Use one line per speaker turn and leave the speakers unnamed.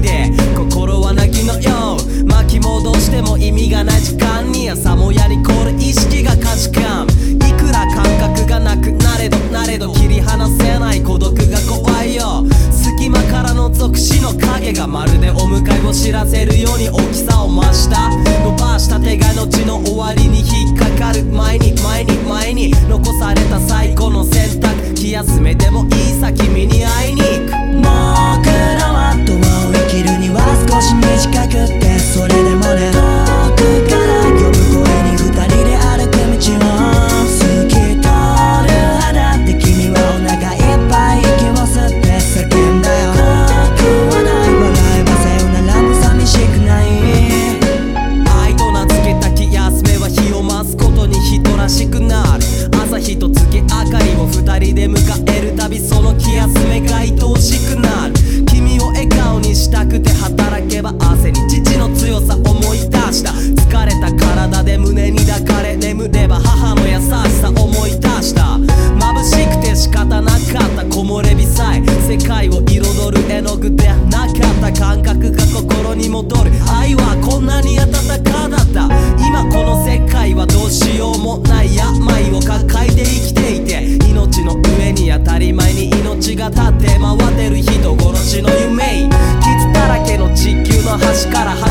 で心は泣きのよう。巻き戻しても意味がない時間に朝もやに凍しく
な
る。朝日と月明かりを二人で迎えるたびその気休めが愛おしくなる。君を笑顔にしたくて働けば汗に父の強さ思い出した。疲れた体で胸に抱かれ眠れば母の優しさ思い出した。眩しくて仕方なかった。木漏れ日さえ世界を彩る絵の具でなかった。感覚が心に戻る。愛はこんなに温かだった。今この世界が立って回ってる人殺しの夢。傷だらけの地球の端から端